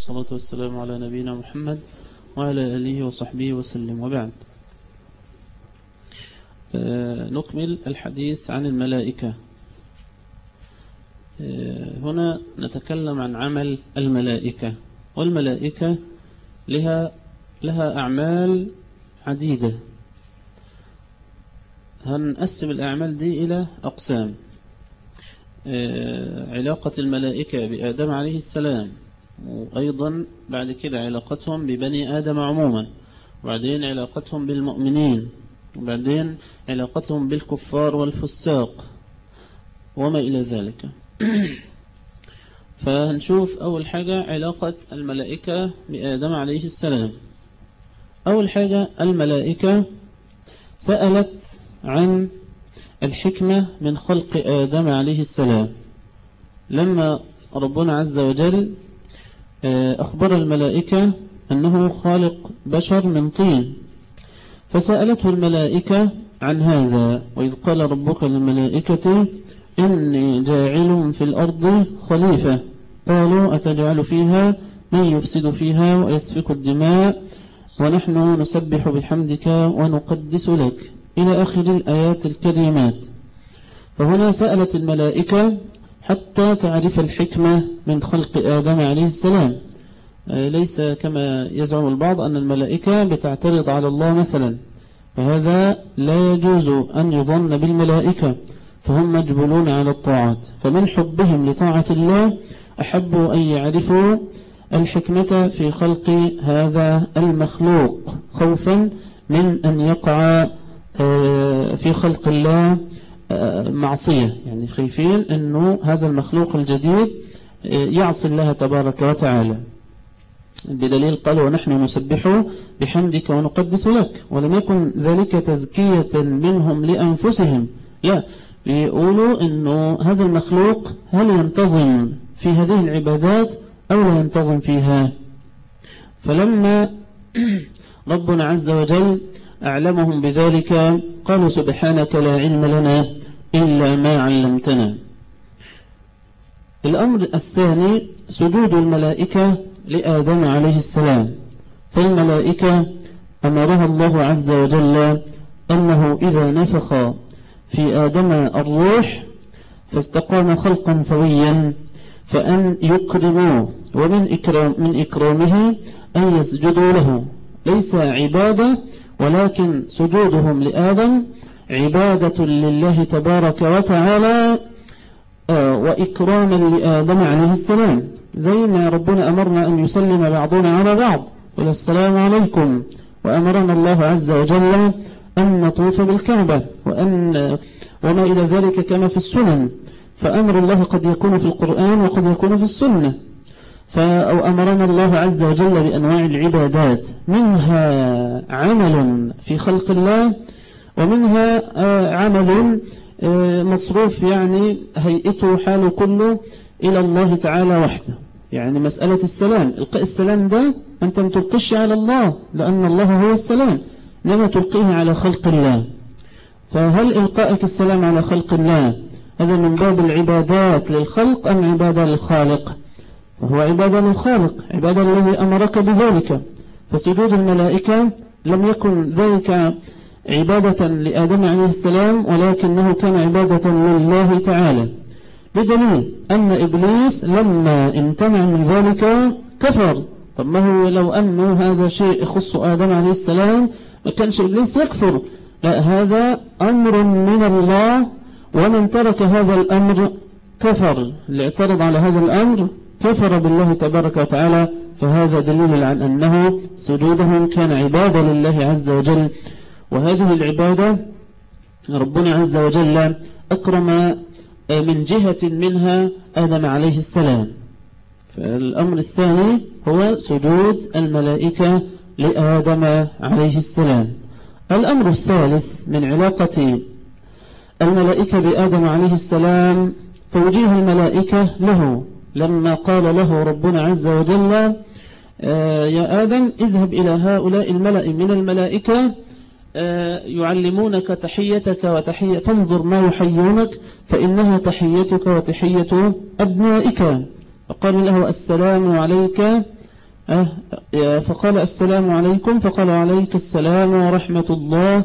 والصلاة والسلام على نبينا محمد وعلى آله وصحبه وسلم. وبعد. نكمل الحديث عن الملائكة. هنا نتكلم عن عمل الملائكة. والملائكة لها لها أعمال عديدة. هنقسم الأعمال دي إلى أقسام. علاقة الملائكة بآدم عليه السلام. وأيضا بعد كده علاقتهم ببني آدم عموما وبعدين علاقتهم بالمؤمنين وبعدين علاقتهم بالكفار والفساق وما إلى ذلك. فهنشوف أول حاجة علاقة الملائكة بآدم عليه السلام. أول حاجة الملائكة سألت عن الحكمة من خلق آدم عليه السلام. لما ربنا عز وجل أخبر الملائكة أنه خالق بشر من طين. فسألته الملائكة عن هذا وإذ قال ربك للملائكة إني جاعل في الأرض خليفة. قالوا أتجعل فيها؟ من يفسد فيها ويسفك الدماء؟ ونحن نسبح بحمدك ونقدس لك. إلى آخر الآيات الكريمات. فهنا سألت الملائكة حتى تعرف الحكمة من خلق آدم عليه السلام. ليس كما يزعم البعض أن الملائكة بتعترض على الله مثلا. فهذا لا يجوز أن يظن بالملائكة فهم مجبولون على الطاعات. فمن حبهم لطاعة الله أحبوا أن يعرفوا الحكمة في خلق هذا المخلوق خوفا من أن يقع في خلق الله معصية. يعني خايفين أنه هذا المخلوق الجديد يعصي الله تبارك وتعالى. بدليل قال ونحن نسبح بحمدك ونقدس لك ولم يكن ذلك تزكية منهم لأنفسهم. لا يقولوا أنه هذا المخلوق هل ينتظم في هذه العبادات أو لا ينتظم فيها؟ فلما ربنا عز وجل أعلمهم بذلك قالوا سبحانك لا علم لنا إلا ما علمتنا. الأمر الثاني سجود الملائكة لآدم عليه السلام. فالملائكة أمرها الله عز وجل أنه إذا نفخ في آدم الروح فاستقام خلقا سويا فأن يكرموه ومن إكرام من إكرامه أن يسجدوا له. ليس عبادة ولكن سجودهم لآدم عبادة لله تبارك وتعالى وإكراما لآدم عليه السلام. زي ما ربنا أمرنا أن يسلم بعضنا على بعض. قل السلام عليكم. وأمرنا الله عز وجل أن نطوف بالكعبة وأن وما إلى ذلك كما في السنن. فأمر الله قد يكون في القرآن وقد يكون في السنة. أو أمرنا الله عز وجل بأنواع العبادات منها عمل في خلق الله ومنها عمل مصروف يعني هيئته حاله كله إلى الله تعالى وحده. يعني مسألة السلام. إلقاء السلام ده أنت ما تلقيش على الله لأن الله هو السلام لما تلقيه على خلق الله. فهل إلقائك السلام على خلق الله؟ هذا من باب العبادات للخلق أم عبادة للخالق؟ وهو عبادة للخالق عبادة الذي أمرك بذلك. فسجود الملائكة لم يكن ذلك عبادة لآدم عليه السلام ولكنه كان عبادة لله تعالى. بدليل أن إبليس لما امتنع من ذلك كفر. طب ما هو لو أنه هذا شيء يخص آدم عليه السلام ما كانش إبليس يكفر. لا هذا أمر من الله ومن ترك هذا الأمر كفر. اللي اعترض على هذا الأمر كفر بالله تبارك وتعالى فهذا دليل عن أنه سجودهم كان عبادة لله عز وجل. وهذه العبادة ربنا عز وجل أكرم من جهة منها آدم عليه السلام. فالأمر الثاني هو سجود الملائكة لآدم عليه السلام. الأمر الثالث من علاقة الملائكة بآدم عليه السلام توجيه الملائكة له. لما قال له ربنا عز وجل يا آدم اذهب إلى هؤلاء الملأ من الملائكة يعلمونك تحيتك وتحية فانظر ما يحيونك فإنها تحيتك وتحية أبنائك. فقال له السلام عليك. فقال السلام عليكم فقال عليك السلام ورحمة الله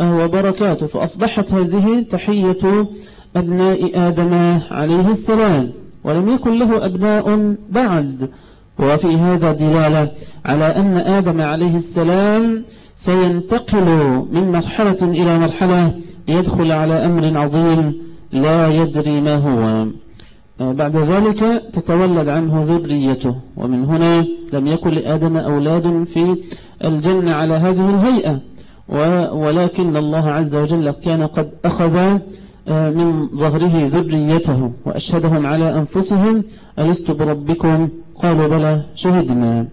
وبركاته. فأصبحت هذه تحية أبناء آدم عليه السلام. ولم يكن له أبناء بعد. وفي هذا دلالة على أن آدم عليه السلام سينتقل من مرحلة إلى مرحلة يدخل على أمر عظيم لا يدري ما هو. بعد ذلك تتولد عنه ذريته ومن هنا لم يكن لآدم أولاد في الجنة على هذه الهيئة. ولكن الله عز وجل كان قد أخذ آه، من ظهره ذريته وأشهدهم على أنفسهم ألست بربكم؟ قالوا بلى شهدنا.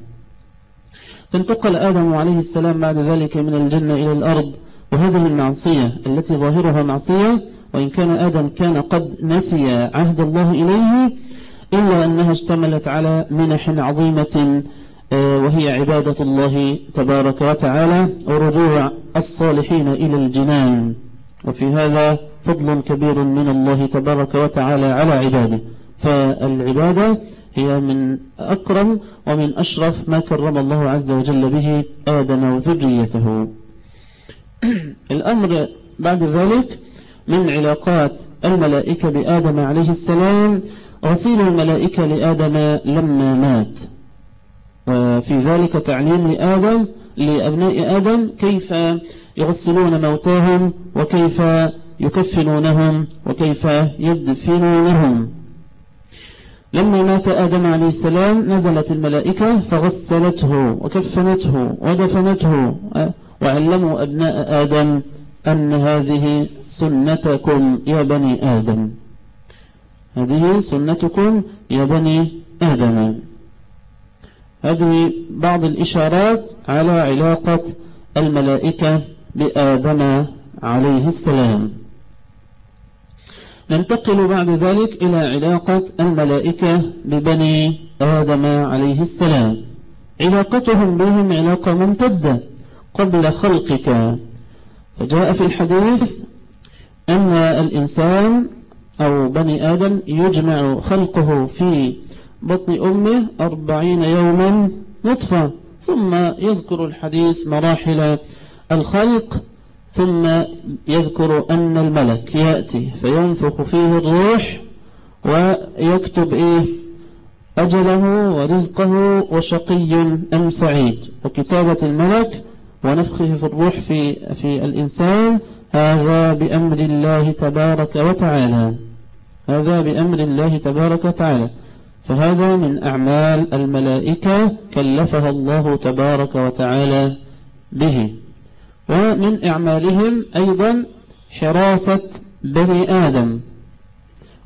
فانتقل آدم عليه السلام بعد ذلك من الجنة إلى الأرض وهذه المعصية التي ظاهرها معصية وإن كان آدم كان قد نسي عهد الله إليه إلا أنها اشتملت على منح عظيمة آه، وهي عبادة الله تبارك وتعالى ورجوع الصالحين إلى الجنان. وفي هذا فضل كبير من الله تبارك وتعالى على عباده. فالعبادة هي من أكرم ومن أشرف ما كرم الله عز وجل به آدم وذريته. الأمر بعد ذلك من علاقات الملائكة بآدم عليه السلام غسيل الملائكة لآدم لما مات. وفي ذلك تعليم لآدم لأبناء آدم كيف يغسلون موتاهم وكيف يكفنونهم وكيف يدفنونهم. لما مات آدم عليه السلام نزلت الملائكة فغسلته وكفنته ودفنته وعلموا أبناء آدم أن هذه سنتكم يا بني آدم. هذه سنتكم يا بني آدم. هذه بعض الإشارات على علاقة الملائكة بآدم عليه السلام. ننتقل بعد ذلك إلى علاقة الملائكة ببني آدم عليه السلام. علاقتهم بهم علاقة ممتدة قبل خلقك. فجاء في الحديث أن الإنسان أو بني آدم يجمع خلقه في بطن أمه أربعين يوما نطفة ثم يذكر الحديث مراحل الخلق ثم يذكر أن الملك يأتي فينفخ فيه الروح ويكتب إيه؟ أجله ورزقه وشقي أم سعيد. وكتابة الملك ونفخه في الروح في, في الإنسان هذا بأمر الله تبارك وتعالى. هذا بأمر الله تبارك وتعالى. فهذا من أعمال الملائكة كلفها الله تبارك وتعالى به. ومن أعمالهم أيضا حراسة بني آدم.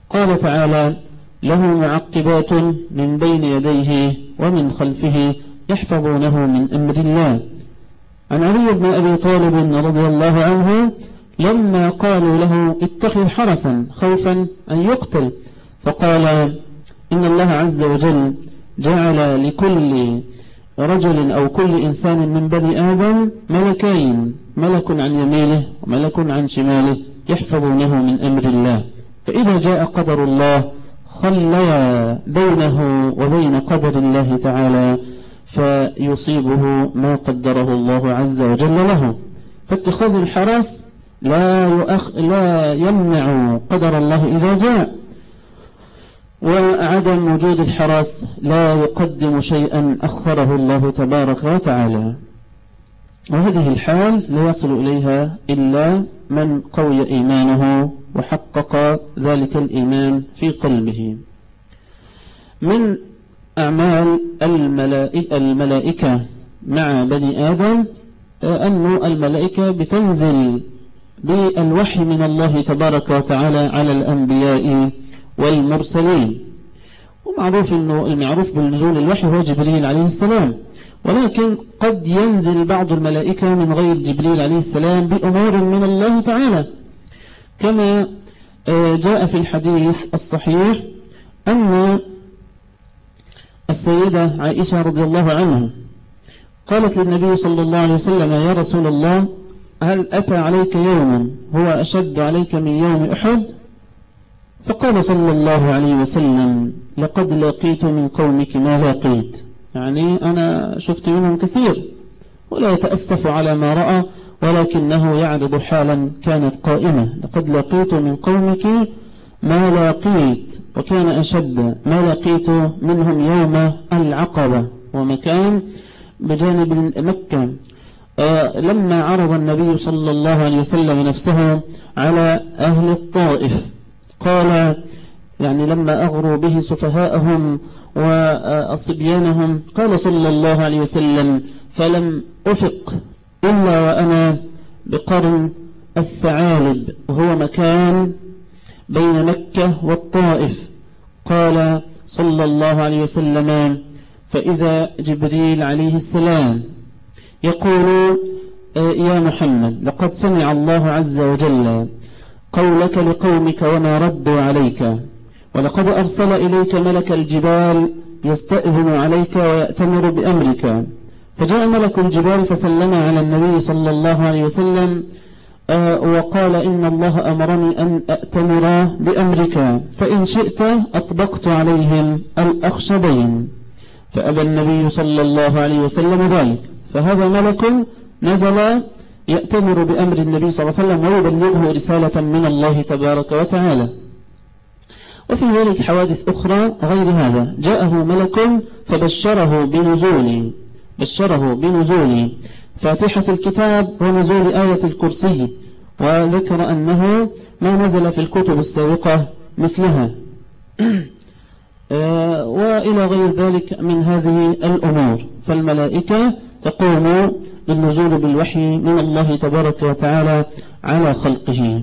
قال تعالى له معقبات من بين يديه ومن خلفه يحفظونه من أمر الله. عن علي بن أبي طالب رضي الله عنه لما قالوا له اتخذ حرسا خوفا أن يقتل فقال إن الله عز وجل جعل لكل رجل أو كل إنسان من بني آدم ملكين ملك عن يمينه وملك عن شماله يحفظونه من أمر الله. فإذا جاء قدر الله خليا بينه وبين قدر الله تعالى فيصيبه ما قدره الله عز وجل له. فاتخاذ الحرس لا, يؤخ لا يمنع قدر الله إذا جاء. وعدم وجود الحرس لا يقدم شيئا أخره الله تبارك وتعالى. وهذه الحال لا يصل إليها إلا من قوي إيمانه وحقق ذلك الإيمان في قلبه. من أعمال الملائكة مع بني آدم أن الملائكة بتنزل بالوحي من الله تبارك وتعالى على الأنبياء والمرسلين. ومعروف أنه المعروف بالنزول الوحي هو جبريل عليه السلام. ولكن قد ينزل بعض الملائكة من غير جبريل عليه السلام بأمور من الله تعالى. كما آه، جاء في الحديث الصحيح أن السيدة عائشة رضي الله عنها قالت للنبي صلى الله عليه وسلم يا رسول الله هل أتى عليك يوم هو أشد عليك من يوم أحد؟ فقال صلى الله عليه وسلم لقد لقيت من قومك ما لقيت. يعني أنا شفت منهم كثير ولا يتأسف على ما رأى ولكنه يعرض حالا كانت قائمة. لقد لقيت من قومك ما لقيت وكان أشد ما لقيت منهم يوم العقبة. ومكان بجانب مكة. آه، لما عرض النبي صلى الله عليه وسلم نفسه على أهل الطائف قال يعني لما أغروا به سفهاءهم وصبيانهم قال صلى الله عليه وسلم فلم أفق إلا وأنا بقرن الثعالب وهو مكان بين مكة والطائف. قال صلى الله عليه وسلم فإذا جبريل عليه السلام يقول آه، يا محمد لقد سمع الله عز وجل قولك لقومك وما ردوا عليك. ولقد أرسل إليك ملك الجبال يستأذن عليك ويأتمر بأمرك. فجاء ملك الجبال فسلم على النبي صلى الله عليه وسلم آه، وقال إن الله أمرني أن أأتمر بأمرك فإن شئت أطبقت عليهم الأخشبين. فأبى النبي صلى الله عليه وسلم ذلك. فهذا ملك نزل يأتمر بأمر النبي صلى الله عليه وسلم ويبلغه رسالة من الله تبارك وتعالى. وفي ذلك حوادث أخرى غير هذا. جاءه ملك فبشره بنزول. بشره بنزول. فاتحة الكتاب ونزول آية الكرسي. وذكر أنه ما نزل في الكتب السابقة مثلها. آه، وإلى غير ذلك من هذه الأمور. فالملائكة تقوم بالنزول بالوحي من الله تبارك وتعالى على خلقه.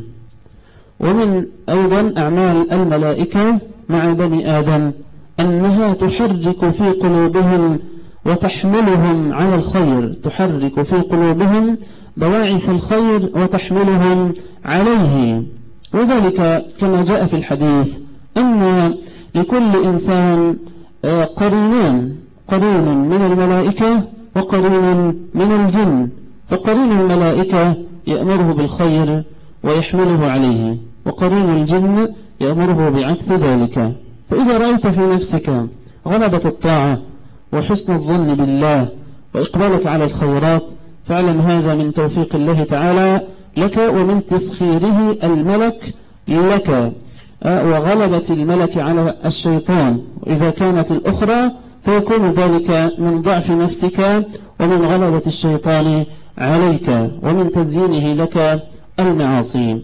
ومن أيضا أعمال الملائكة مع بني آدم أنها تحرك في قلوبهم وتحملهم على الخير تحرك في قلوبهم بواعث الخير وتحملهم عليه. وذلك كما جاء في الحديث أن لكل إنسان آه، قرينان قرين من الملائكة وقرين من الجن فقرين الملائكة يأمره بالخير ويحمله عليه وقرين الجن يأمره بعكس ذلك. فإذا رأيت في نفسك غلبة الطاعة وحسن الظن بالله وإقبالك على الخيرات فاعلم هذا من توفيق الله تعالى لك ومن تسخيره الملك لك آه، وغلبة الملك على الشيطان. وإذا كانت الأخرى فيكون ذلك من ضعف نفسك ومن غلبة الشيطان عليك ومن تزيينه لك المعاصي.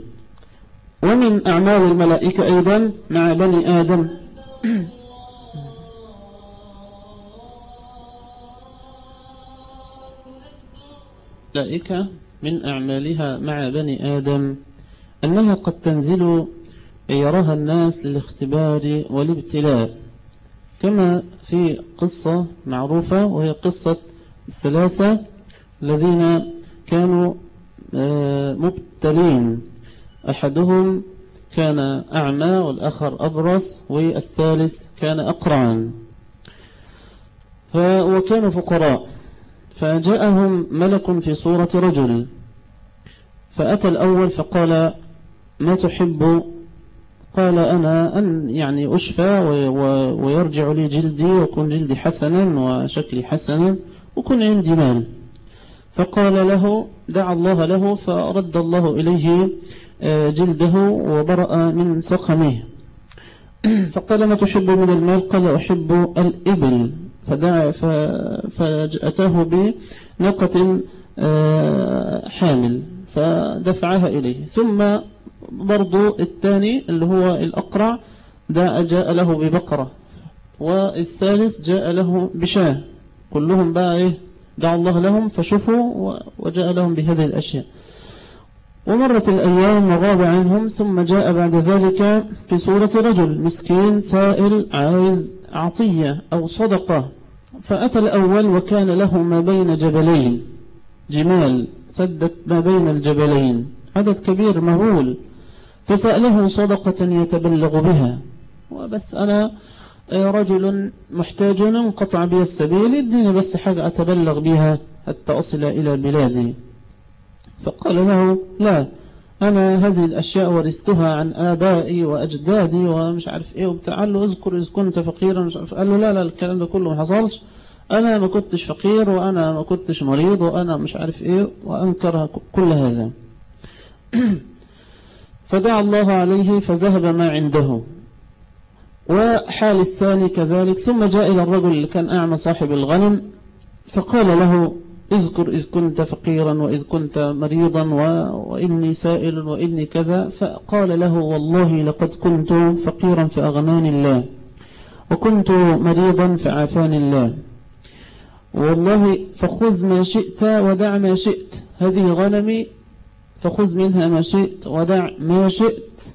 ومن أعمال الملائكة أيضا مع بني آدم. الملائكة من أعمالها مع بني آدم أنها قد تنزل يراها الناس للاختبار والابتلاء. كما في قصة معروفة وهي قصة الثلاثة الذين كانوا آه، مبتلين. أحدهم كان أعمى والآخر أبرص والثالث كان أقرعا وكانوا فقراء. فجاءهم ملك في صورة رجل. فأتى الأول فقال ما تحب قال أنا أن يعني أشفى ويرجع لي جلدي ويكون جلدي حسنا وشكلي حسنا وكن عندي مال. فقال له دعا الله له فرد الله إليه آه، جلده وبرأ من سقمه. فقال ما تحب من المال؟ قال أحب الإبل. فدعا فأتاه بناقة آه، حامل. فدفعها إليه. ثم برضو الثاني اللي هو الأقرع ده جاء له ببقرة. والثالث جاء له بشاة. كلهم بقى إيه؟ دعا الله لهم فشفوا وجاء لهم بهذه الأشياء. ومرت الأيام وغاب عنهم ثم جاء بعد ذلك في صورة رجل مسكين سائل عايز عطية أو صدقة. فأتى الأول وكان له ما بين جبلين. جمال سدت ما بين الجبلين عدد كبير مهول فسأله صدقة يتبلغ بها. وبس أنا رجل محتاج انقطع بي السبيل اديني بس حاجة أتبلغ بها حتى أصل إلى بلادي. فقال له لا أنا هذه الأشياء ورثتها عن آبائي وأجدادي ومش عارف إيه وبتاع. قال له اذكر إذ كنت فقيرا قال له لا لا الكلام ده كله ما حصلش. أنا ما كنتش فقير وأنا ما كنتش مريض وأنا مش عارف إيه وأنكر كل هذا. فدعا الله عليه فذهب ما عنده. وحال الثاني كذلك ثم جاء إلى الرجل اللي كان أعمى صاحب الغنم فقال له اذكر إذ كنت فقيرا وإذ كنت مريضا وإني سائل وإني كذا. فقال له والله لقد كنت فقيرا فأغناني الله وكنت مريضا فعافاني الله. والله فخذ ما شئت ودع ما شئت. هذه غنمي فخذ منها ما شئت ودع ما شئت.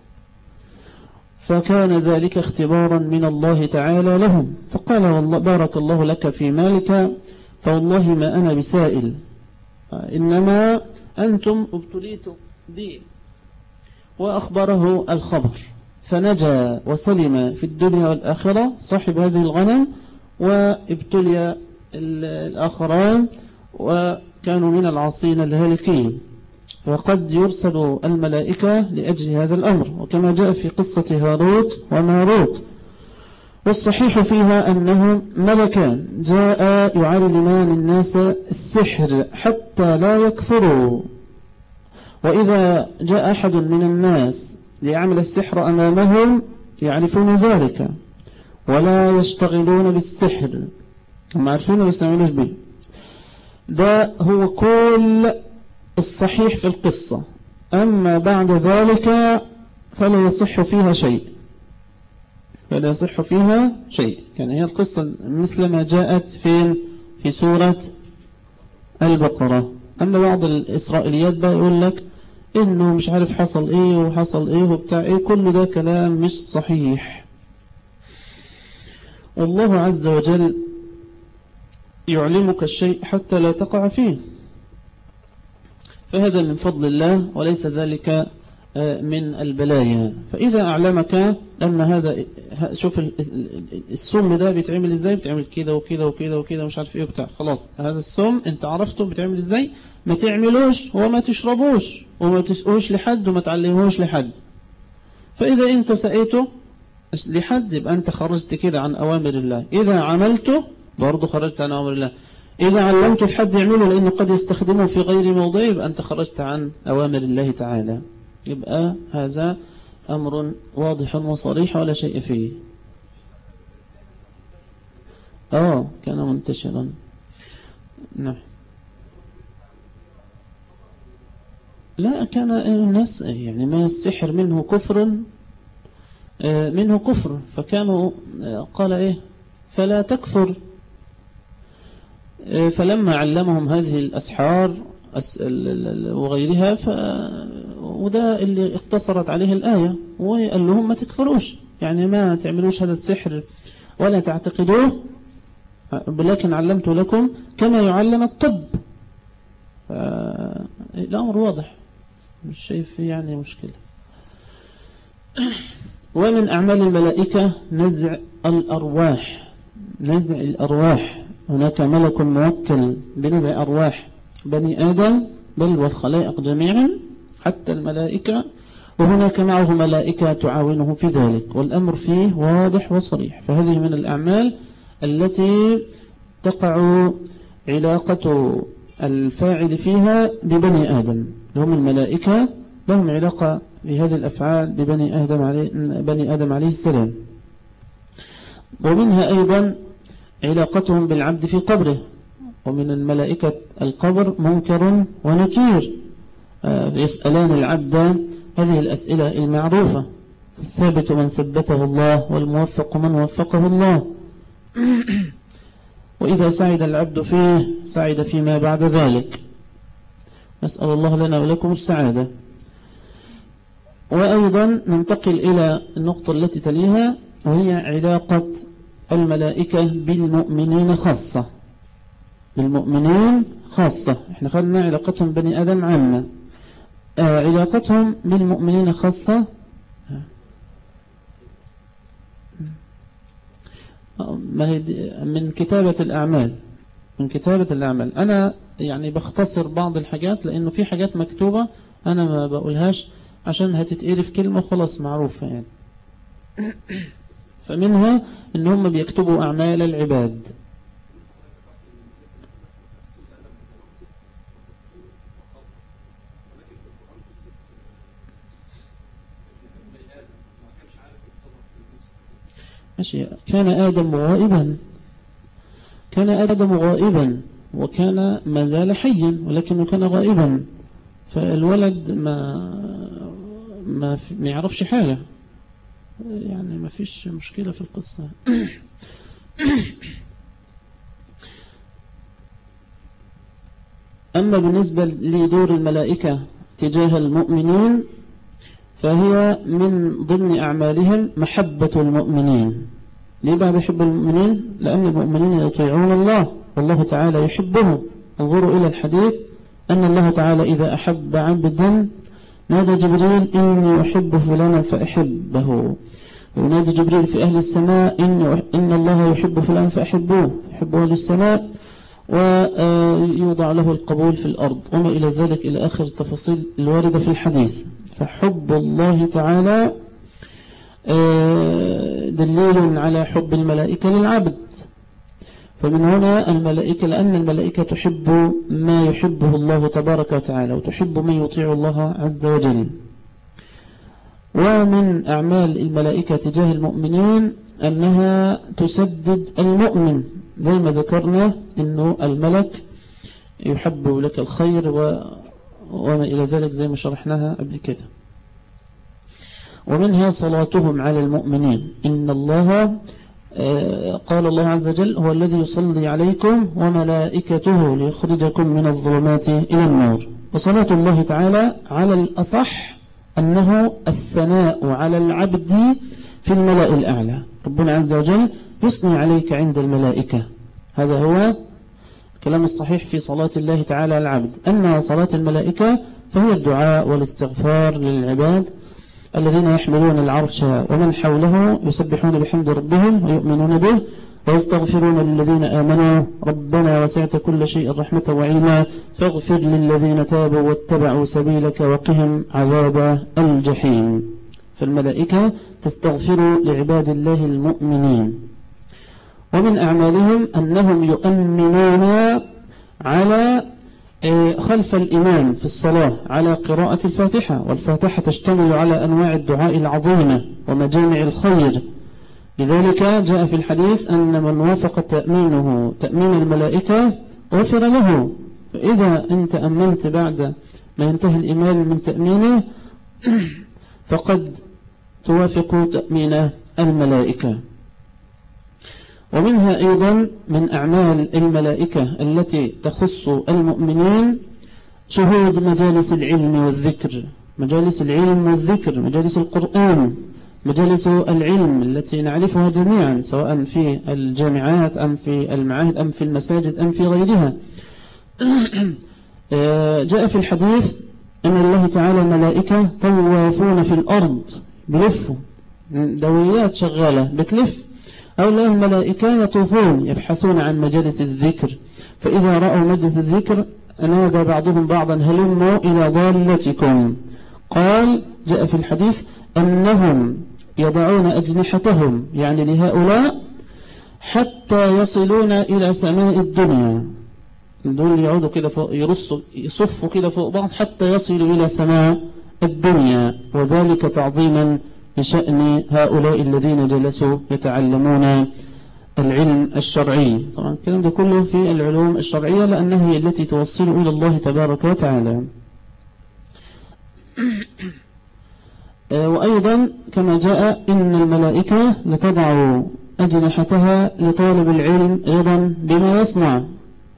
فكان ذلك اختبارا من الله تعالى لهم. فقال والله بارك الله لك في مالك فوالله ما أنا بسائل. إنما أنتم ابتليتم بي. وأخبره الخبر. فنجا وسلم في الدنيا والآخرة صاحب هذه الغنم وابتلي الآخران وكانوا من العاصين الهالكين. وقد يرسل الملائكة لأجل هذا الأمر وكما جاء في قصة هاروت وماروت. والصحيح فيها أنهم ملكان جاء يعلمان الناس السحر حتى لا يكفروا. وإذا جاء أحد من الناس ليعمل السحر أمامهم يعرفون ذلك ولا يشتغلون بالسحر. هم عارفين ويستعملوش به ده هو كل الصحيح في القصة. أما بعد ذلك فلا يصح فيها شيء. فلا يصح فيها شيء. يعني هي القصة مثل ما جاءت في في سورة البقرة. أما بعض الإسرائيليات بقى يقول لك إنه مش عارف حصل إيه وحصل إيه وبتاع إيه. كل ده كلام مش صحيح. والله عز وجل يعلمك الشيء حتى لا تقع فيه. فهذا من فضل الله وليس ذلك آه، من البلايا. فإذا أعلمك أن هذا شوف السم ده بيتعمل إزاي؟ بيتعمل كده وكده وكده وكده مش عارف إيه وبتاع. خلاص هذا السم أنت عرفته بيتعمل إزاي؟ ما تعملوش وما تشربوش وما تسقوش لحد وما تعلموش لحد. فإذا أنت سقيته لحد يبقى أنت خرجت كده عن أوامر الله. إذا عملته برضه خرجت عن أوامر الله. إذا علمت الحد يعمله لأنه قد يستخدمه في غير موضعه أنت خرجت عن أوامر الله تعالى. يبقى هذا أمر واضح وصريح ولا شيء فيه. آه كان منتشرا. نعم. لا كان الناس يعني ما السحر منه كفر آه، منه كفر. فكانوا آه، قال إيه؟ فلا تكفر. فلما علمهم هذه الأسحار وغيرها ف... وده اللي اقتصرت عليه الآية. وقال لهم ما تكفروش. يعني ما تعملوش هذا السحر ولا تعتقدوه. ولكن علمت لكم كما يعلم الطب. الأمر واضح. مش شايف يعني مشكلة. ومن أعمال الملائكة نزع الأرواح. نزع الأرواح. هناك ملك موكل بنزع أرواح بني آدم بل والخلائق جميعا حتى الملائكة وهناك معه ملائكة تعاونه في ذلك والأمر فيه واضح وصريح. فهذه من الأعمال التي تقع علاقة الفاعل فيها ببني آدم. هم الملائكة لهم علاقة بهذه الأفعال ببني آدم عليه, بني آدم عليه السلام. ومنها أيضا علاقتهم بالعبد في قبره. ومن الملائكة القبر منكر ونكير. آه، يسألان العبد هذه الأسئلة المعروفة. الثابت من ثبته الله والموفق من وفقه الله. وإذا سعد العبد فيه سعد فيما بعد ذلك. نسأل الله لنا ولكم السعادة. وأيضا ننتقل إلى النقطة التي تليها وهي علاقة الملائكة بالمؤمنين خاصة. بالمؤمنين خاصة. إحنا خلنا علاقتهم بني آدم عامة. آه علاقتهم بالمؤمنين خاصة. ما هي من كتابة الأعمال. من كتابة الأعمال. أنا يعني بختصر بعض الحاجات لأنه في حاجات مكتوبة أنا ما بقولهاش عشان هتتقري في كلمة خلاص معروفة يعني. فمنها إن هم بيكتبوا أعمال العباد. ماشي. كان آدم غائبا. كان آدم غائبا وكان ما زال حيا ولكنه كان غائبا. فالولد ما ما, ما يعرفش حاجة. يعني ما فيش مشكلة في القصة. أما بالنسبة لدور الملائكة تجاه المؤمنين فهي من ضمن أعمالهم محبة المؤمنين. ليه بقى المؤمنين؟ لأن المؤمنين يطيعون الله والله تعالى يحبهم. انظروا إلى الحديث أن الله تعالى إذا أحب عبدا نادى جبريل إني أحب فلانا فأحبه. وينادي جبريل في أهل السماء إن, إن الله يحب فلان فأحبوه. يحبه أهل السماء ويوضع له القبول في الأرض. وما إلى ذلك إلى آخر التفاصيل الواردة في الحديث. فحب الله تعالى آه، دليل على حب الملائكة للعبد. فمن هنا الملائكة لأن الملائكة تحب ما يحبه الله تبارك وتعالى وتحب من يطيع الله عز وجل. ومن أعمال الملائكة تجاه المؤمنين أنها تسدد المؤمن زي ما ذكرنا أنه الملك يحب لك الخير وما إلى ذلك زي ما شرحناها قبل كده. ومنها صلاتهم على المؤمنين. إن الله قال الله عز وجل هو الذي يصلي عليكم وملائكته ليخرجكم من الظلمات إلى النور. وصلاة الله تعالى على الأصح أنه الثناء على العبد في الملأ الأعلى. ربنا عز وجل يثني عليك عند الملائكة. هذا هو الكلام الصحيح في صلاة الله تعالى العبد. أما صلاة الملائكة فهي الدعاء والاستغفار للعباد الذين يحملون العرش ومن حوله يسبحون بحمد ربهم ويؤمنون به ويستغفرون للذين آمنوا. ربنا وسعت كل شيء رحمة وعلما. فاغفر للذين تابوا واتبعوا سبيلك وقهم عذاب الجحيم. فالملائكة تستغفر لعباد الله المؤمنين. ومن أعمالهم أنهم يؤمنون على خلف الإمام في الصلاة على قراءة الفاتحة والفاتحة تشتمل على أنواع الدعاء العظيمة ومجامع الخير. لذلك جاء في الحديث أن من وافق تأمينه تأمين الملائكة غفر له. فإذا أنت أمنت بعد ما ينتهي الإمام من تأمينه فقد توافق تأمين الملائكة. ومنها أيضا من أعمال الملائكة التي تخص المؤمنين شهود مجالس العلم والذكر. مجالس العلم والذكر مجالس القرآن مجالس العلم التي نعرفها جميعا سواء في الجامعات أم في المعاهد أم في المساجد أم في غيرها. جاء في الحديث أن الله تعالى ملائكة طوافون في الأرض بلفوا دويات شغالة بتلف. أو الله الملائكة يطوفون يبحثون عن مجالس الذكر. فإذا رأوا مجلس الذكر نادى بعضهم بعضا هلموا إلى ضالتكم؟ قال جاء في الحديث أنهم يضعون أجنحتهم. يعني لهؤلاء حتى يصلون إلى سماء الدنيا. دول يعودوا كده فوق يرصوا يصفوا كده فوق بعض حتى يصلوا إلى سماء الدنيا. وذلك تعظيما لشأن هؤلاء الذين جلسوا يتعلمون العلم الشرعي. طبعا الكلام ده كله في العلوم الشرعية لأنها هي التي توصل إلى الله تبارك وتعالى. وأيضا كما جاء إن الملائكة لتضع أجنحتها لطالب العلم رضا بما يصنع.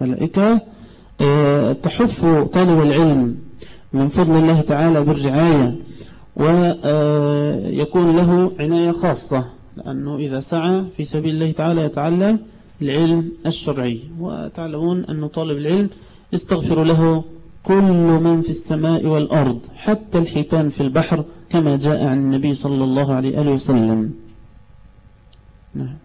الملائكة آه، تحف طالب العلم من فضل الله تعالى بالرعاية. ويكون له عناية خاصة لأنه إذا سعى في سبيل الله تعالى يتعلم العلم الشرعي. وتعلمون أن طالب العلم يستغفر له كل من في السماء والأرض حتى الحيتان في البحر كما جاء عن النبي صلى الله عليه وسلم. نعم.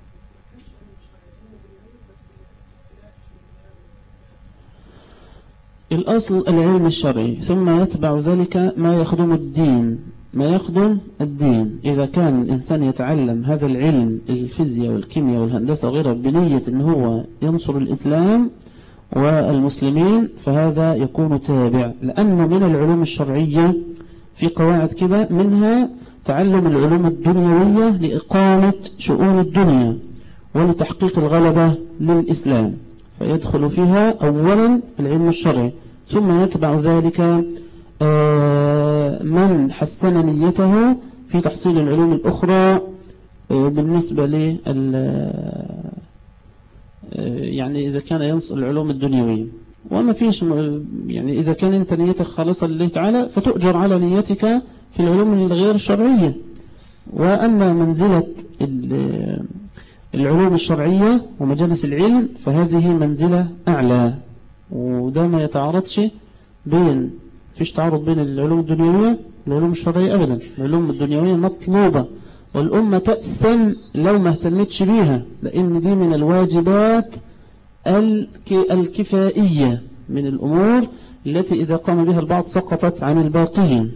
الأصل العلم الشرعي ثم يتبع ذلك ما يخدم الدين. ما يخدم الدين. إذا كان الإنسان يتعلم هذا العلم الفيزياء والكيمياء والهندسة وغيرها بنية أنه هو ينصر الإسلام والمسلمين فهذا يكون تابع. لأنه من العلوم الشرعية في قواعد كده منها تعلم العلوم الدنيوية لإقامة شؤون الدنيا ولتحقيق الغلبة للإسلام فيدخل فيها أولا العلم الشرعي ثم يتبع ذلك من حسن نيته في تحصيل العلوم الأخرى آه، بالنسبة لل آه، يعني إذا كان ينصر العلوم الدنيوية. وما فيش يعني إذا كان أنت نيتك خالصة لله تعالى فتؤجر على نيتك في العلوم الغير الشرعية وأما منزلة العلوم الشرعية ومجالس العلم فهذه منزلة أعلى. وده ما يتعارضش بين فيش تعارض بين العلوم الدنيوية والعلوم الشرعية أبدا. العلوم الدنيوية مطلوبة والأمة تأثم لو ما اهتمتش بيها لأن دي من الواجبات الكفائية من الأمور التي إذا قام بها البعض سقطت عن الباقين.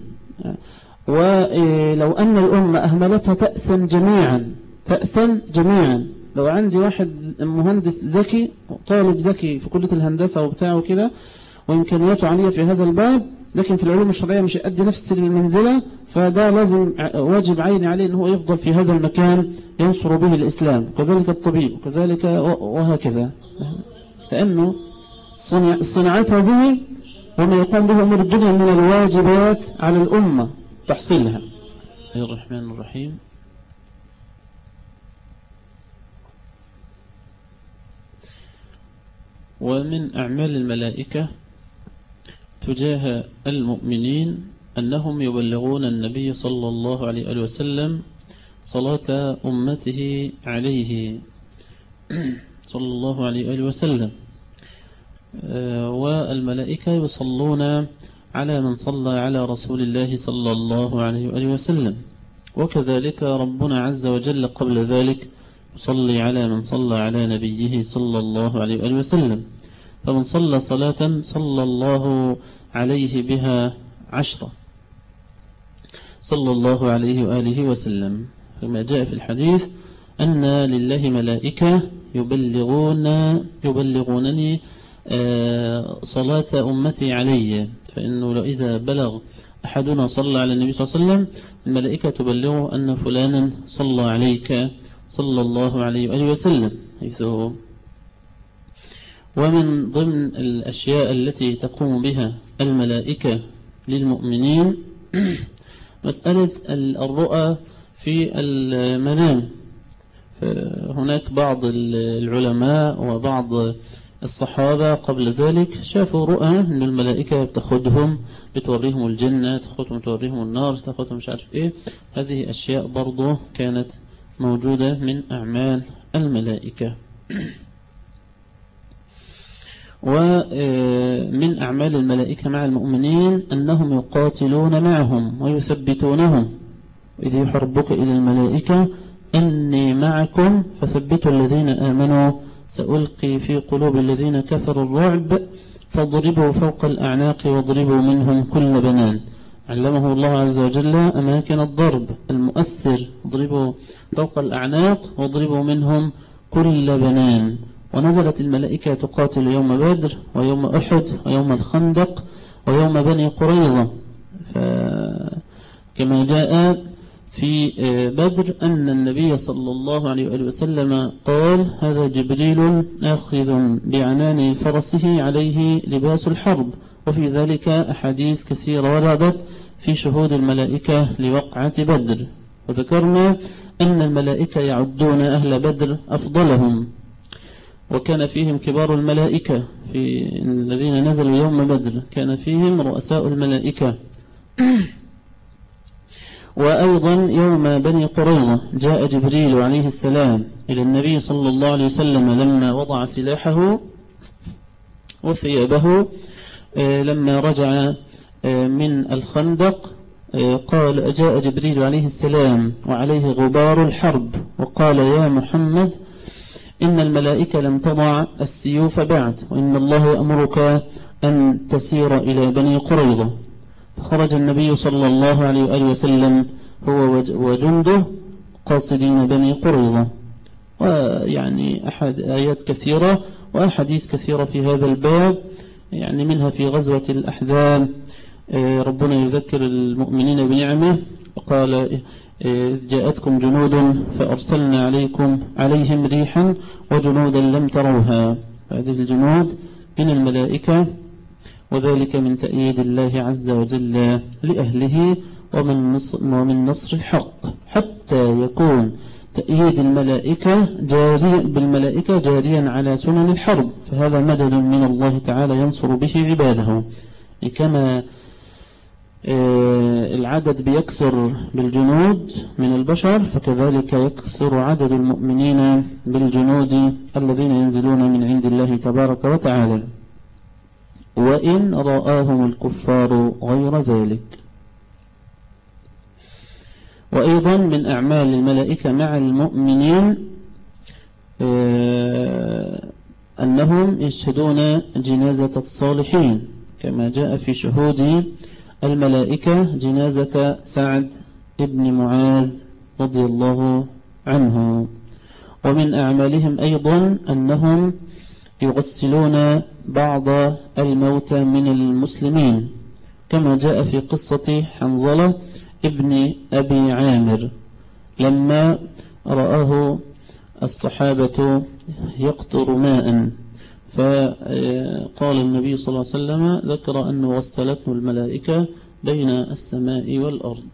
ولو أن الأمة أهملتها تأثم جميعا تأثم جميعا. لو عندي واحد مهندس ذكي طالب ذكي في كلية الهندسة وبتاعه كده وإمكانياته عالية في هذا الباب لكن في العلوم الشرعية مش يؤدي نفس المنزلة فده لازم واجب عيني عليه أنه يفضل في هذا المكان ينصر به الإسلام. وكذلك الطبيب وكذلك وهكذا. لأنه الصناعات هذه وما يقوم به أمور الدنيا من الواجبات على الأمة تحصيلها. الرحمن الرحيم. ومن أعمال الملائكة تجاه المؤمنين أنهم يبلغون النبي صلى الله عليه وسلم صلاة أمته عليه صلى الله عليه وسلم. آه، والملائكة يصلون على من صلى على رسول الله صلى الله عليه وسلم. وكذلك ربنا عز وجل قبل ذلك يصلي على من صلى على نبيه صلى الله عليه وسلم. فمن صلى صلاة صلى الله عليه بها عشرة. صلى الله عليه وآله وسلم. كما جاء في الحديث أن لله ملائكة يبلغون يبلغونني آه، صلاة أمتي علي. فإنه إذا بلغ أحدنا صلى على النبي صلى الله عليه وسلم الملائكة تبلغه أن فلانا صلى عليك صلى الله عليه وآله وسلم حيث ومن ضمن الأشياء التي تقوم بها الملائكة للمؤمنين مسألة الرؤى في المنام. هناك بعض العلماء وبعض الصحابة قبل ذلك شافوا رؤى أن الملائكة بتاخدهم بتوريهم الجنة تاخدهم توريهم النار تاخدهم مش عارف إيه. هذه أشياء برضو كانت موجودة من أعمال الملائكة. ومن أعمال الملائكة مع المؤمنين أنهم يقاتلون معهم ويثبتونهم. إذ يحربك إلى الملائكة إني معكم فثبتوا الذين آمنوا. سألقي في قلوب الذين كفروا الرعب فاضربوا فوق الأعناق واضربوا منهم كل بنان. علمه الله عز وجل أماكن الضرب المؤثر. اضربوا فوق الأعناق واضربوا منهم كل بنان. ونزلت الملائكة تقاتل يوم بدر ويوم أحد ويوم الخندق ويوم بني قريظة. كما جاء في بدر أن النبي صلى الله عليه وسلم قال هذا جبريل آخذ بعنان فرسه عليه لباس الحرب. وفي ذلك أحاديث كثيرة وردت في شهود الملائكة لوقعة بدر. وذكرنا أن الملائكة يعدون أهل بدر أفضلهم. وكان فيهم كبار الملائكة في الذين نزلوا يوم بدر. كان فيهم رؤساء الملائكة. وأيضا يوم بني قريظة جاء جبريل عليه السلام إلى النبي صلى الله عليه وسلم لما وضع سلاحه وثيابه آه، لما رجع آه، من الخندق آه، قال جاء جبريل عليه السلام وعليه غبار الحرب وقال يا محمد إن الملائكة لم تضع السيوف بعد وإن الله يأمرك أن تسير إلى بني قريظة. فخرج النبي صلى الله عليه وآله وسلم هو وجنده قاصدين بني قريظة. ويعني أحد آيات كثيرة وأحاديث كثيرة في هذا الباب يعني منها في غزوة الأحزاب. آه، ربنا يذكر المؤمنين بنعمه. قال جاءتكم جنود فأرسلنا عليكم عليهم ريحا وجنودا لم تروها. هذه الجنود من الملائكة وذلك من تأييد الله عز وجل لأهله ومن نصر, ومن نصر الحق. حتى يكون تأييد الملائكة جاريا بالملائكة جاريا على سنن الحرب. فهذا مدد من الله تعالى ينصر به عباده. كما العدد بيكثر بالجنود من البشر فكذلك يكثر عدد المؤمنين بالجنود الذين ينزلون من عند الله تبارك وتعالى. وإن رآهم الكفار غير ذلك. وأيضا من أعمال الملائكة مع المؤمنين آه، أنهم يشهدون جنازة الصالحين كما جاء في شهود الملائكة جنازة سعد ابن معاذ رضي الله عنه. ومن أعمالهم أيضا أنهم يغسلون بعض الموتى من المسلمين كما جاء في قصة حنظلة ابن أبي عامر لما رآه الصحابة يقطر ماء فقال النبي صلى الله عليه وسلم ذكر أن وصلته الملائكة بين السماء والأرض.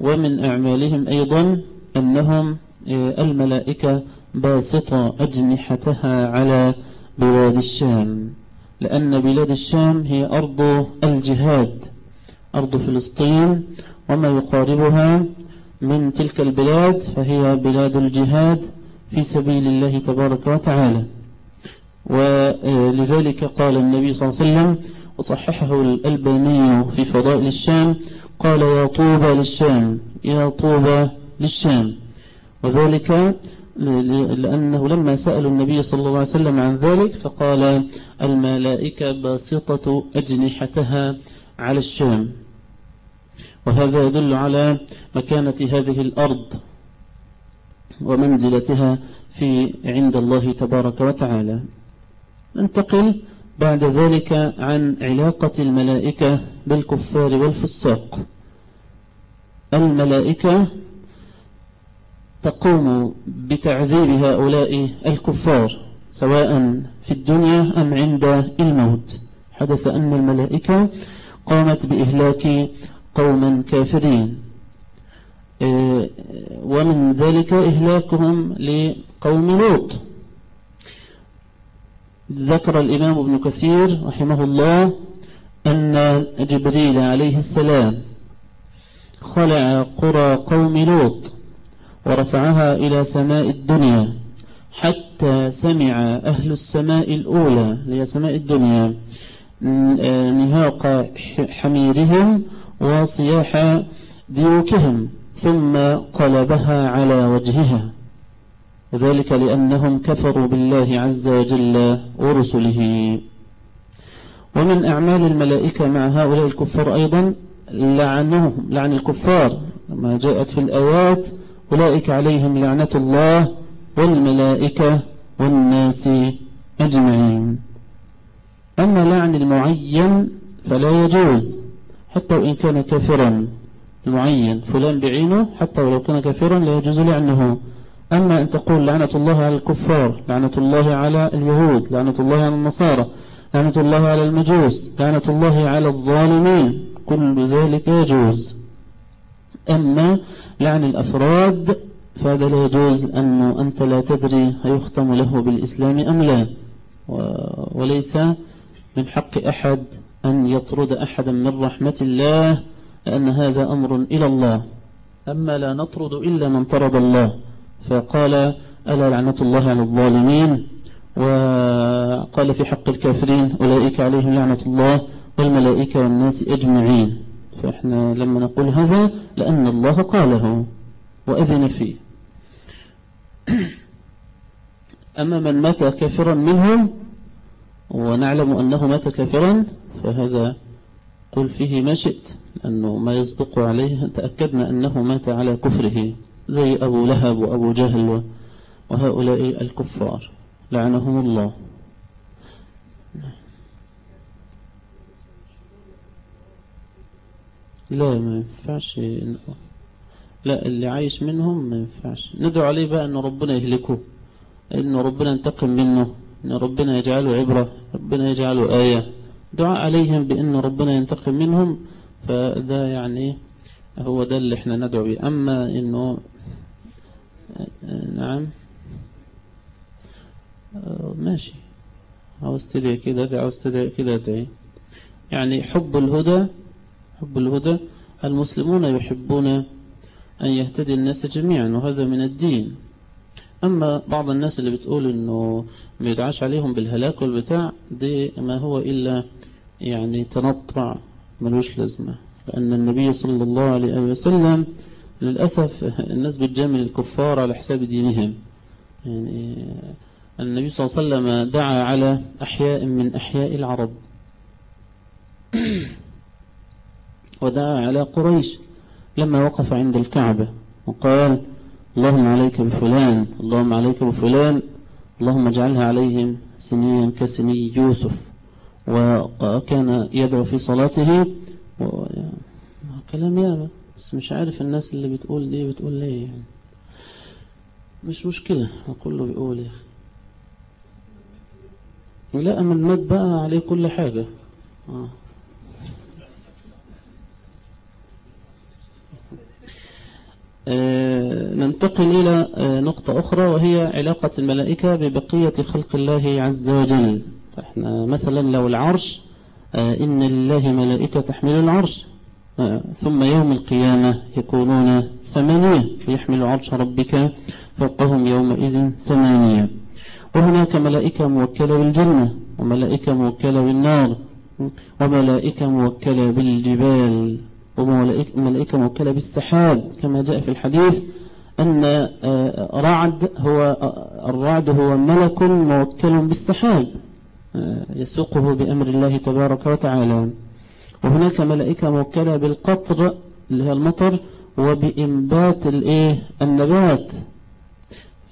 ومن أعمالهم أيضا أنهم الملائكة باسطة أجنحتها على بلاد الشام لأن بلاد الشام هي أرض الجهاد أرض فلسطين وما يقاربها من تلك البلاد فهي بلاد الجهاد في سبيل الله تبارك وتعالى. ولذلك قال النبي صلى الله عليه وسلم وصححه الألباني في فضائل الشام قال يا طوبى للشام يا طوبى للشام. وذلك لأنه لما سألوا النبي صلى الله عليه وسلم عن ذلك فقال الملائكة باسطة أجنحتها على الشام. وهذا يدل على مكانة هذه الأرض ومنزلتها في عند الله تبارك وتعالى. ننتقل بعد ذلك عن علاقة الملائكة بالكفار والفساق. الملائكة تقوم بتعذيب هؤلاء الكفار سواء في الدنيا أم عند الموت. حدث أن الملائكة قامت بإهلاك قوما كافرين. آه، ومن ذلك إهلاكهم لقوم لوط. ذكر الإمام ابن كثير رحمه الله أن جبريل عليه السلام خلع قرى قوم لوط ورفعها إلى سماء الدنيا حتى سمع أهل السماء الأولى لهي سماء الدنيا نهاق حميرهم وصياح ديوكهم ثم قلبها على وجهها. وذلك لأنهم كفروا بالله عز وجل ورسله. ومن أعمال الملائكة مع هؤلاء الكفار أيضا لعنهم لعن الكفار. ما جاءت في الآيات أولئك عليهم لعنة الله والملائكة والناس أجمعين. أما لعن المعين فلا يجوز حتى وإن كان كافرا. المعين فلان بعينه حتى ولو كان كافرا لا يجوز لعنه. أما أن تقول لعنة الله على الكفار لعنة الله على اليهود لعنة الله على النصارى لعنة الله على المجوس لعنة الله على الظالمين كل ذلك يجوز. أما لعن الأفراد فهذا لا يجوز أنه أنت لا تدري هيختم له بالإسلام أم لا. وليس من حق أحد أن يطرد أحدا من رحمة الله لأن هذا أمر إلى الله. أما لا نطرد إلا من طرد الله. فقال ألا لعنة الله على الظالمين؟ وقال في حق الكافرين أولئك عليهم لعنة الله والملائكة والناس أجمعين. فإحنا لما نقول هذا لأن الله قاله وأذن فيه. أما من مات كافرا منهم ونعلم أنه مات كافرا فهذا قل فيه ما شئت لأنه ما يصدق عليه تأكدنا أنه مات على كفره. زي أبو لهب وأبو جهل وهؤلاء الكفار. لعنهم الله. لا ما ينفعش. لا اللي عايش منهم ما ينفعش. ندعو عليه بقى أن ربنا يهلكه. أن ربنا ينتقم منه. أن ربنا يجعله عبرة. ربنا يجعله آية. دعاء عليهم بأن ربنا ينتقم منهم. فده يعني هو ده اللي إحنا ندعو به. أما أنه نعم. ماشي. عاوز تدعي كده ادعي عاوز تدعي كده ادعي يعني حب الهدى حب الهدى المسلمون يحبون أن يهتدي الناس جميعا وهذا من الدين. أما بعض الناس اللي بتقول أنه ما يدعاش عليهم بالهلاك والبتاع دي ما هو إلا يعني تنطع ملوش لازمة. لأن النبي صلى الله عليه وسلم للأسف الناس بتجامل الكفار على حساب دينهم. يعني النبي صلى الله عليه وسلم دعا على أحياء من أحياء العرب. ودعا على قريش لما وقف عند الكعبة. وقال اللهم عليك بفلان اللهم عليك بفلان اللهم اجعلها عليهم سنيا كسني يوسف. وكان يدعو في صلاته. كلام ياما. بس مش عارف الناس اللي بتقول دي بتقول ليه يعني. مش مشكلة كله بيقول يا أخي. لا من مات بقى عليه كل حاجة. آه. آه ننتقل إلى آه نقطة أخرى وهي علاقة الملائكة ببقية خلق الله عز وجل. فإحنا مثلا لو العرش آه إن لله ملائكة تحمل العرش. ثم يوم القيامة يكونون ثمانية يحمل عرش ربك فوقهم يومئذ ثمانية. وهناك ملائكة موكلة بالجنة وملائكة موكلة بالنار وملائكة موكلة بالجبال وملائكة موكلة بالسحاب. كما جاء في الحديث أن رعد هو الرعد هو ملك موكل بالسحاب يسوقه بأمر الله تبارك وتعالى. وهناك ملائكة موكلة بالقطر اللي هي المطر وبإنبات الإيه؟ النبات.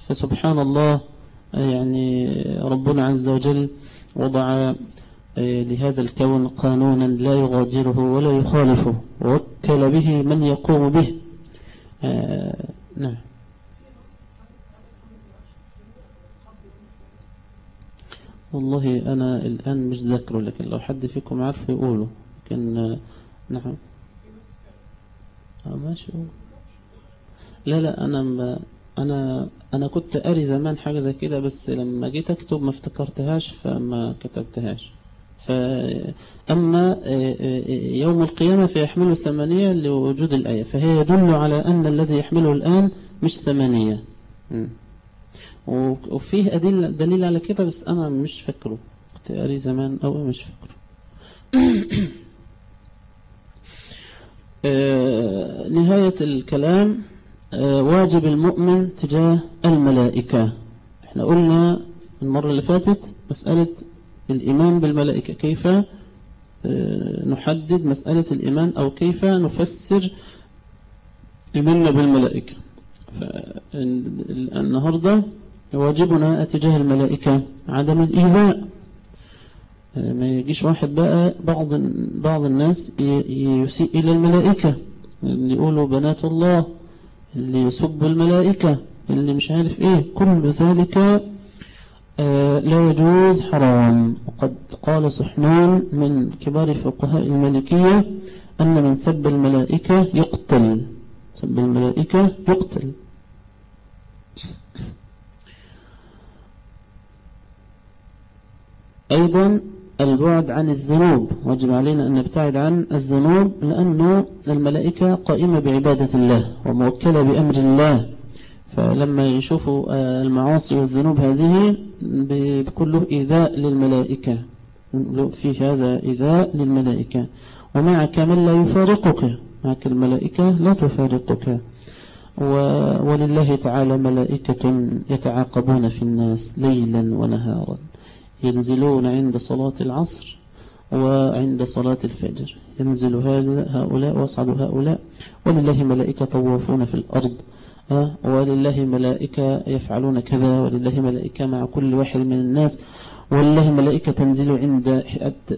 فسبحان الله يعني ربنا عز وجل وضع لهذا الكون قانونا لا يغادره ولا يخالفه. ووكل به من يقوم به. آه نعم. والله أنا الآن مش ذاكره لكن لو حد فيكم عارف يقوله. لكن نعم آه ماشي. لا لا أنا ما أنا أنا كنت قاري زمان حاجة زي كده بس لما جيت أكتب ما افتكرتهاش فما كتبتهاش. فأما يوم القيامة فيحمله ثمانية لوجود الآية. فهي يدل على أن الذي يحمله الآن مش ثمانية. وفيه أدل دليل على كده بس أنا مش فاكره. كنت قاري زمان أو مش فاكره. نهاية الكلام واجب المؤمن تجاه الملائكة. إحنا قلنا المرة اللي فاتت مسألة الإيمان بالملائكة كيف نحدد مسألة الإيمان أو كيف نفسر إيماننا بالملائكة. فالنهاردة واجبنا اتجاه الملائكة عدم الإيذاء. ما يجيش واحد بقى بعض بعض الناس يسيء إلى الملائكة اللي يقولوا بنات الله اللي يسب الملائكة اللي مش عارف إيه. كل ذلك آه لا يجوز حرام. وقد قال صحنون من كبار فقهاء المالكية أن من سب الملائكة يقتل. سب الملائكة يقتل. أيضا البعد عن الذنوب. واجب علينا أن نبتعد عن الذنوب لأنه الملائكة قائمة بعبادة الله وموكلة بأمر الله. فلما يشوفوا المعاصي والذنوب هذه بكله إيذاء للملائكة. في هذا إيذاء للملائكة. ومعك من لا يفارقك معك الملائكة لا تفارقك. ولله تعالى ملائكة يتعاقبون في الناس ليلا ونهارا. ينزلون عند صلاة العصر وعند صلاة الفجر. ينزل هؤلاء واصعد هؤلاء. ولله ملائكة طوافون في الأرض ولله ملائكة يفعلون كذا ولله ملائكة مع كل واحد من الناس. ولله ملائكة تنزل عند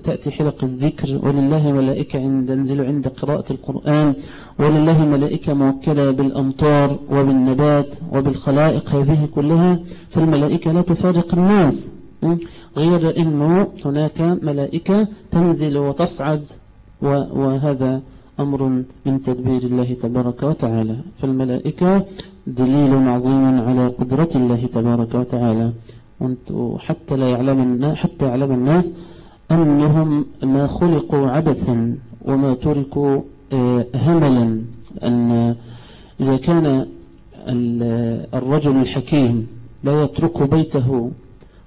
تأتي حلق الذكر. ولله ملائكة عند تنزل عند قراءة القرآن. ولله ملائكة موكلة بالأمطار وبالنبات وبالخلائق هذه كلها. فالملائكة لا تفارق الناس. غير أنه هناك ملائكة تنزل وتصعد وهذا أمر من تدبير الله تبارك وتعالى. فالملائكة دليل عظيم على قدرة الله تبارك وتعالى. حتى لا يعلم حتى يعلم الناس أنهم ما خلقوا عبثا وما تركوا آه، هملا. أن إذا كان الرجل الحكيم لا يترك بيته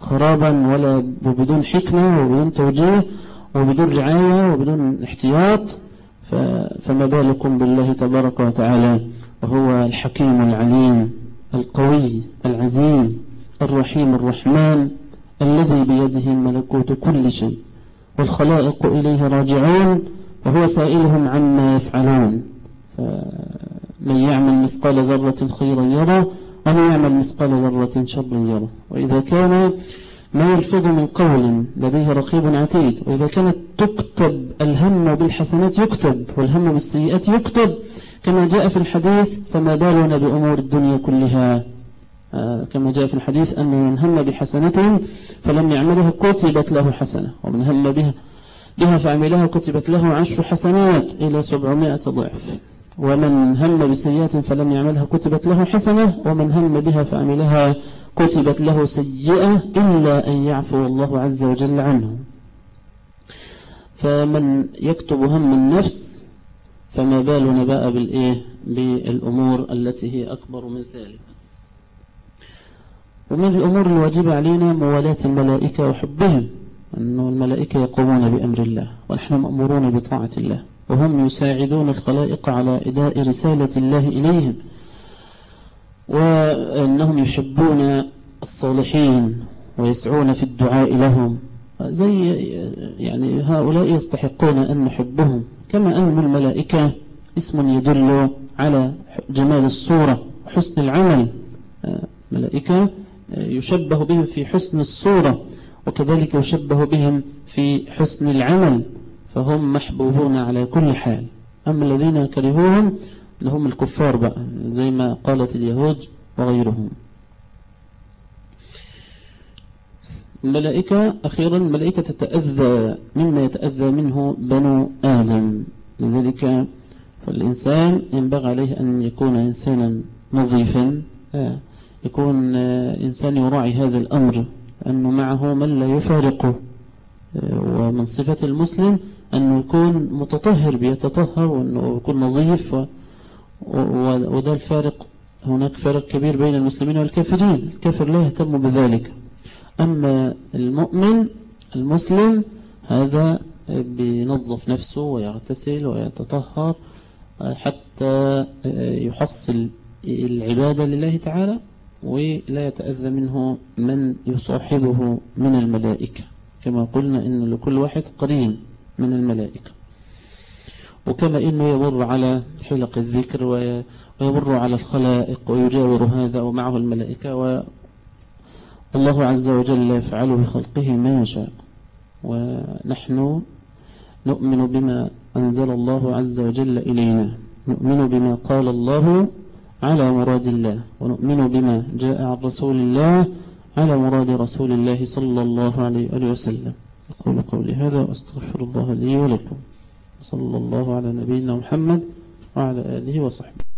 خرابا ولا بدون حكمة وبدون توجيه وبدون رعاية وبدون احتياط فما بالكم بالله تبارك وتعالى؟ وهو الحكيم العليم القوي العزيز الرحيم الرحمن الذي بيده ملكوت كل شيء والخلائق إليه راجعون وهو سائلهم عما يفعلون. فمن يعمل مثقال ذرة خيرا يرى ومن يعمل مثقال ذرة شرا يرى وإذا كان ما يلفظ من قول لديه رقيب عتيد. وإذا كانت تكتب الهم بالحسنات يكتب والهم بالسيئات يكتب. كما جاء في الحديث فما بالنا بأمور الدنيا كلها. آه، كما جاء في الحديث أن من هم بحسنة فلم يعملها كتبت له حسنة. ومن هم بها بها فعملها كتبت له عشر حسنات إلى سبعمائة ضعف. ومن هم بسيئات فلم يعملها كتبت له حسنة ومن هم بها فعملها كتبت له سيئة إلا أن يعفو الله عز وجل عنه. فمن يكتب هم النفس فما بالنا بقى بالإيه؟ بالأمور التي هي أكبر من ذلك. ومن الأمور الواجبة علينا موالاة الملائكة وحبهم أن الملائكة يقومون بأمر الله ونحن مأمورون بطاعة الله. وهم يساعدون الخلائق على إداء رسالة الله إليهم وأنهم يحبون الصالحين ويسعون في الدعاء لهم. زي يعني هؤلاء يستحقون أن نحبهم كما أن الملائكة اسم يدل على جمال الصورة وحسن العمل. ملائكة يشبه بهم في حسن الصورة وكذلك يشبه بهم في حسن العمل. فهم محبوبون على كل حال. أما الذين كرهوهم لهم الكفار بقى زي ما قالت اليهود وغيرهم. الملائكة أخيرا الملائكة تتأذى مما يتأذى منه بنو آدم. لذلك فالإنسان ينبغي عليه أن يكون إنسانا نظيفا آه، يكون آه، إنسان يراعي هذا الأمر أنه معه من لا يفارقه آه، ومن صفة المسلم أنه يكون متطهر بيتطهر وأنه يكون نظيف وده الفارق هناك فرق كبير بين المسلمين والكافرين الكافر لا يهتم بذلك. أما المؤمن المسلم هذا بينظف نفسه ويغتسل ويتطهر حتى يحصل العبادة لله تعالى ولا يتأذى منه من يصاحبه من الملائكة. كما قلنا إن لكل واحد قرين. من الملائكة. وكما إنه يمر على حلق الذكر ويمر على الخلائق ويجاور هذا ومعه الملائكة والله عز وجل يفعل بخلقه ما يشاء. ونحن نؤمن بما أنزل الله عز وجل إلينا. نؤمن بما قال الله على مراد الله. ونؤمن بما جاء عن رسول الله على مراد رسول الله صلى الله عليه وسلم. أقول قولي هذا وأستغفر الله لي ولكم. صلى الله على نبينا محمد وعلى آله وصحبه.